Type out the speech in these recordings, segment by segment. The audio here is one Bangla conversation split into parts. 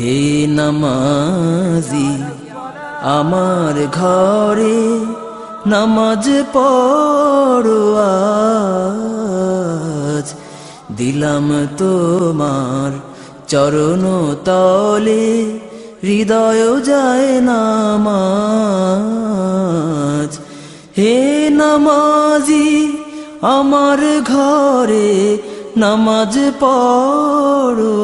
হে নামাজি, আমার ঘরে নামাজ পড়ো আজ। দিলাম তোমার চরণ তলে, হৃদয় যায় নামাজ। হে নামাজি, আমার ঘরে নামাজ পড়ো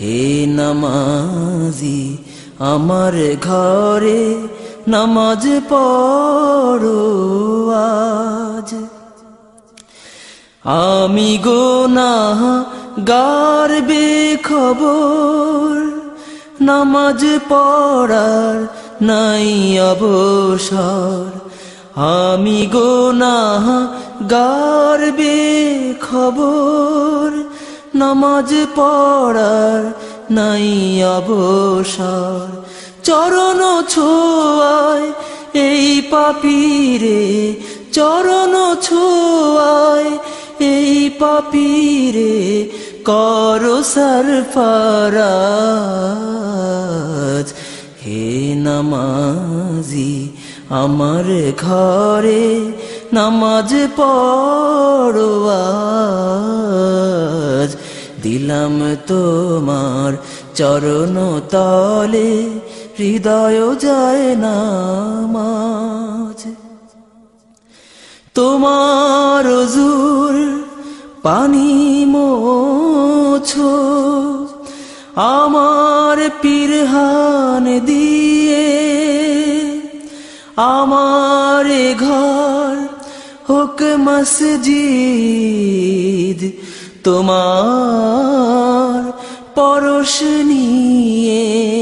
হে নামাজি, আমার ঘরে নামাজ পড়ো আমি গোনা গারবে খবর নামাজ পড়ার নাই অবসর। আমি গোনা গারবে খবর নামাজ পড়ার নাই অবসর। চরণ ছোয়ায় এই পাপিরে, চরণ ছোয়ায় এই পাপিরে, করো সরফরাজ হে নামাজি, আমার ঘরে নামাজ পড়ো আজ। দিলাম তোমার চরণ তলে, হৃদয় যায় নামাজ। তোমার জুর পানি মোছো, আমার পিরহান দিয়ে, আমার ঘর হোক মসজিদ তোমার পরশ নিয়ে।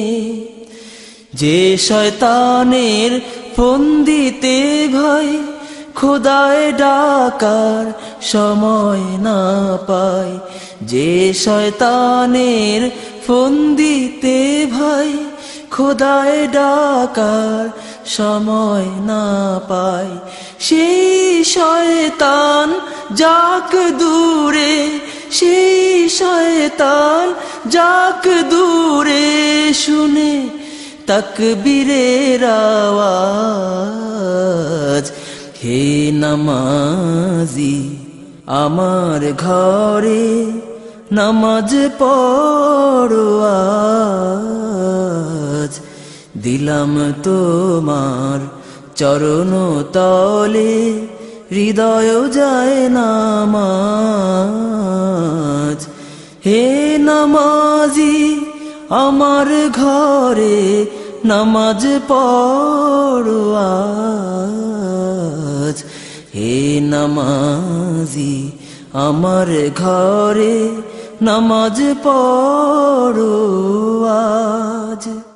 যে শয়তানের ফন্দিতে ভাই খোদায় ডাকার সময় না পায়। যে শয়তানের ফন্দিতে ভাই খোদায় ডাকার সময় না পায়। সেই শয়তান, যাক দূরে, সেই শয়তান যাক দূরে শুনে তকবীরের আওয়াজ। হে নামাজি আমার ঘরে নামাজ পড়ো দিলাম তোমার চরণ তলে হৃদয় যায় নামাজ। হে নামাজি, আমার ঘরে নামাজ পড়ো আজ। হে নামাজি, আমার ঘরে নামাজ পড়ো আজ।